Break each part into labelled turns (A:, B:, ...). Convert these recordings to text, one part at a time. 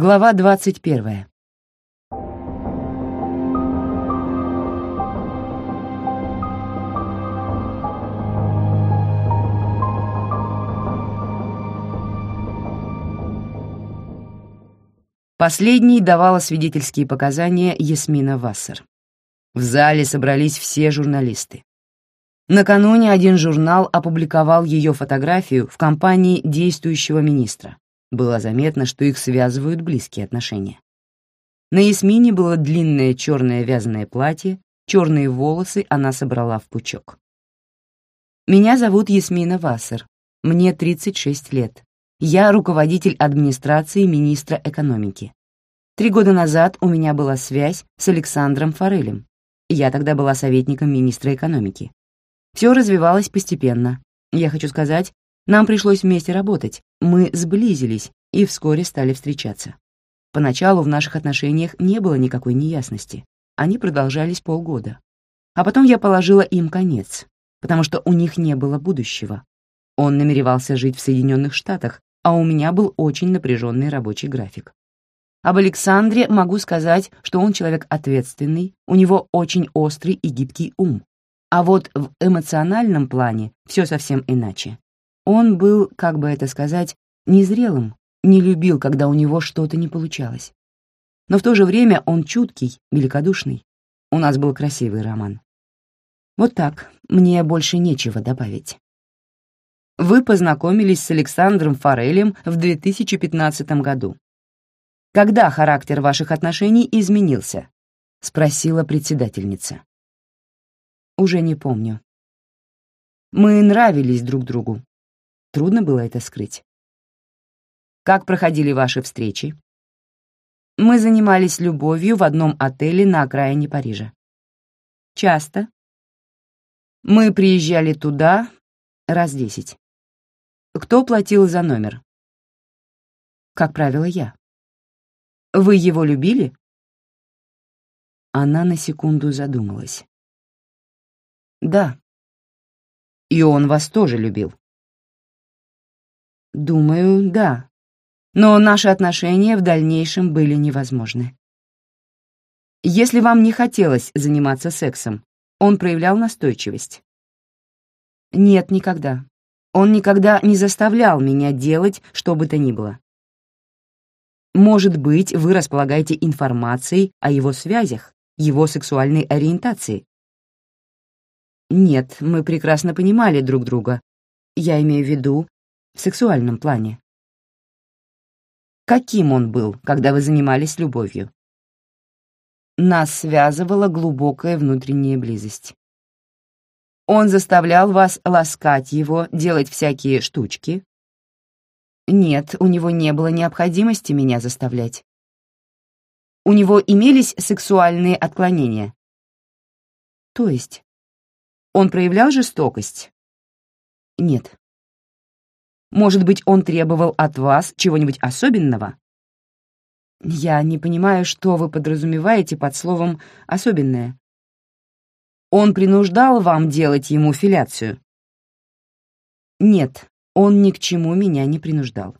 A: Глава 21. Последней давала свидетельские показания Ясмина Вассер. В зале собрались все журналисты. Накануне один журнал опубликовал ее фотографию в компании действующего министра. Было заметно, что их связывают близкие отношения. На Ясмине было длинное черное вязаное платье, черные волосы она собрала в пучок. «Меня зовут Ясмина Вассер. Мне 36 лет. Я руководитель администрации министра экономики. Три года назад у меня была связь с Александром Форелем. Я тогда была советником министра экономики. Все развивалось постепенно. Я хочу сказать, нам пришлось вместе работать. Мы сблизились и вскоре стали встречаться. Поначалу в наших отношениях не было никакой неясности. Они продолжались полгода. А потом я положила им конец, потому что у них не было будущего. Он намеревался жить в Соединенных Штатах, а у меня был очень напряженный рабочий график. Об Александре могу сказать, что он человек ответственный, у него очень острый и гибкий ум. А вот в эмоциональном плане все совсем иначе. Он был, как бы это сказать, незрелым, не любил, когда у него что-то не получалось. Но в то же время он чуткий, великодушный. У нас был красивый роман. Вот так, мне больше нечего добавить. Вы познакомились с Александром Форелем в 2015 году. Когда характер ваших отношений изменился? Спросила председательница. Уже не помню. Мы нравились друг другу. Трудно было это скрыть. Как проходили ваши встречи? Мы занимались любовью в одном отеле на окраине Парижа. Часто. Мы приезжали туда раз десять. Кто платил за номер? Как правило, я. Вы его любили? Она на секунду задумалась. Да. И он вас тоже любил? Думаю, да. Но наши отношения в дальнейшем были невозможны. Если вам не хотелось заниматься сексом, он проявлял настойчивость? Нет, никогда. Он никогда не заставлял меня делать что бы то ни было. Может быть, вы располагаете информацией о его связях, его сексуальной ориентации? Нет, мы прекрасно понимали друг друга. Я имею в виду в сексуальном плане. Каким он был, когда вы занимались любовью? Нас связывала глубокая внутренняя близость. Он заставлял вас ласкать его, делать всякие штучки? Нет, у него не было необходимости меня заставлять. У него имелись сексуальные отклонения? То есть? Он проявлял жестокость? Нет. Может быть, он требовал от вас чего-нибудь особенного? Я не понимаю, что вы подразумеваете под словом «особенное». Он принуждал вам делать ему филяцию? Нет, он ни к чему меня не принуждал.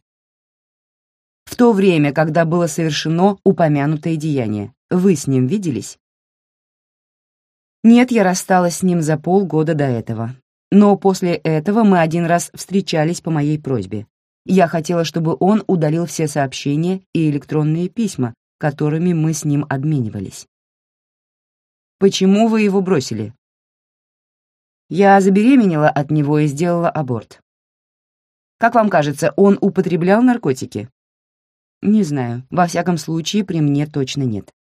A: В то время, когда было совершено упомянутое деяние, вы с ним виделись? Нет, я рассталась с ним за полгода до этого. Но после этого мы один раз встречались по моей просьбе. Я хотела, чтобы он удалил все сообщения и электронные письма, которыми мы с ним обменивались. Почему вы его бросили? Я забеременела от него и сделала аборт. Как вам кажется, он употреблял наркотики? Не знаю. Во всяком случае, при мне точно нет.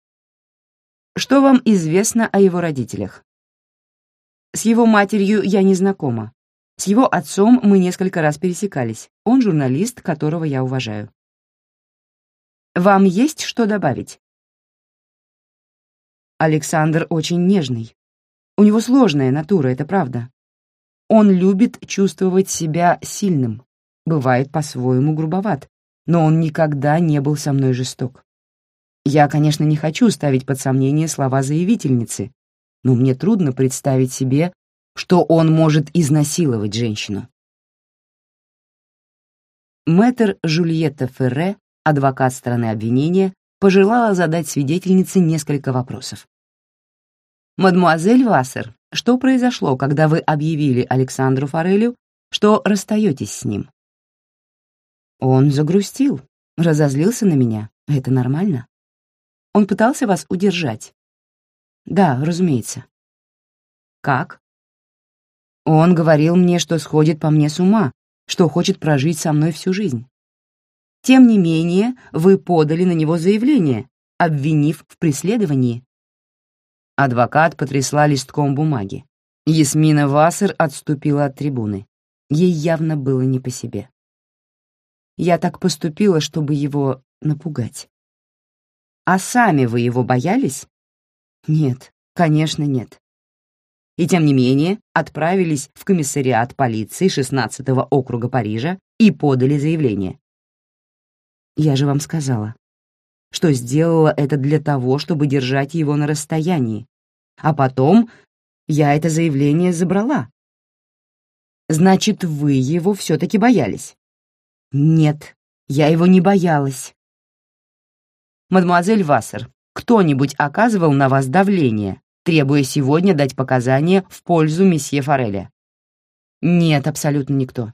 A: Что вам известно о его родителях? С его матерью я не знакома. С его отцом мы несколько раз пересекались. Он журналист, которого я уважаю. Вам есть что добавить? Александр очень нежный. У него сложная натура, это правда. Он любит чувствовать себя сильным, бывает по-своему грубоват, но он никогда не был со мной жесток. Я, конечно, не хочу ставить под сомнение слова заявительницы, но мне трудно представить себе, что он может изнасиловать женщину. Мэтр Жульетта Ферре адвокат стороны обвинения пожелала задать свидетельнице несколько вопросов. «Мадмуазель Вассер, что произошло, когда вы объявили Александру Форелю, что расстаетесь с ним?» Он загрустил, разозлился на меня. Это нормально? Он пытался вас удержать? Да, разумеется. Как? Он говорил мне, что сходит по мне с ума, что хочет прожить со мной всю жизнь. Тем не менее, вы подали на него заявление, обвинив в преследовании. Адвокат потрясла листком бумаги. Ясмина Вассер отступила от трибуны. Ей явно было не по себе. Я так поступила, чтобы его напугать. А сами вы его боялись? Нет, конечно, нет. И тем не менее отправились в комиссариат полиции 16-го округа Парижа и подали заявление. Я же вам сказала, что сделала это для того, чтобы держать его на расстоянии, а потом я это заявление забрала. Значит, вы его все-таки боялись? Нет, я его не боялась. Мадемуазель Вассер, кто-нибудь оказывал на вас давление, требуя сегодня дать показания в пользу месье Фореля? Нет, абсолютно никто.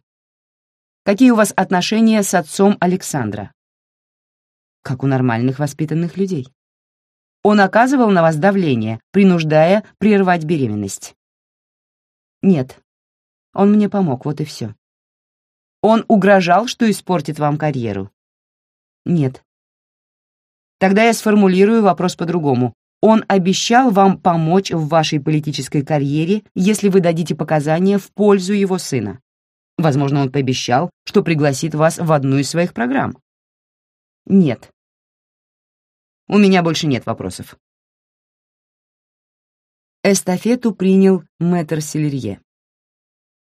A: Какие у вас отношения с отцом Александра? Как у нормальных воспитанных людей. Он оказывал на вас давление, принуждая прервать беременность? Нет. Он мне помог, вот и все. Он угрожал, что испортит вам карьеру? Нет. Тогда я сформулирую вопрос по-другому. Он обещал вам помочь в вашей политической карьере, если вы дадите показания в пользу его сына. Возможно, он пообещал, что пригласит вас в одну из своих программ. Нет. У меня больше нет вопросов. Эстафету принял мэтр Селерье.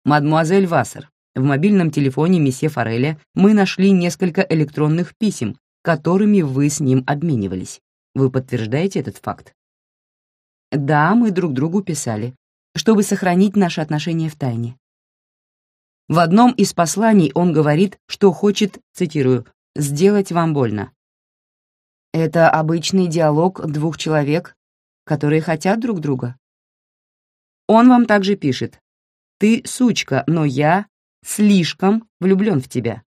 A: «Мадмуазель Вассер, в мобильном телефоне месье Фореля мы нашли несколько электронных писем, которыми вы с ним обменивались. Вы подтверждаете этот факт? Да, мы друг другу писали, чтобы сохранить наши отношения в тайне. В одном из посланий он говорит, что хочет, цитирую, «сделать вам больно». Это обычный диалог двух человек, которые хотят друг друга. Он вам также пишет, «Ты сучка, но я слишком влюблен в тебя.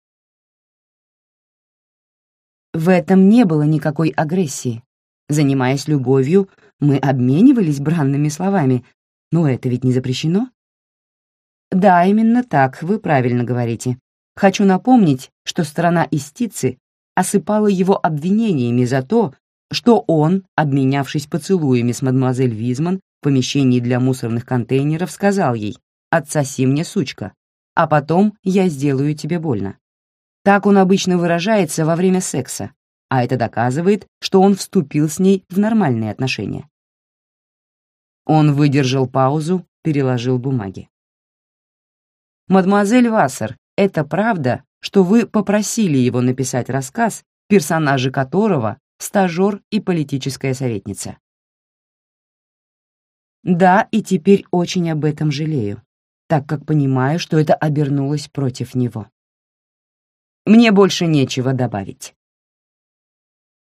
A: В этом не было никакой агрессии. Занимаясь любовью, мы обменивались бранными словами, но это ведь не запрещено. Да, именно так, вы правильно говорите. Хочу напомнить, что сторона истицы осыпала его обвинениями за то, что он, обменявшись поцелуями с мадемуазель Визман в помещении для мусорных контейнеров, сказал ей «Отсоси мне, сучка» а потом я сделаю тебе больно. Так он обычно выражается во время секса, а это доказывает, что он вступил с ней в нормальные отношения. Он выдержал паузу, переложил бумаги. «Мадемуазель Вассер, это правда, что вы попросили его написать рассказ, персонажи которого — стажер и политическая советница?» «Да, и теперь очень об этом жалею так как понимаю, что это обернулось против него. Мне больше нечего добавить.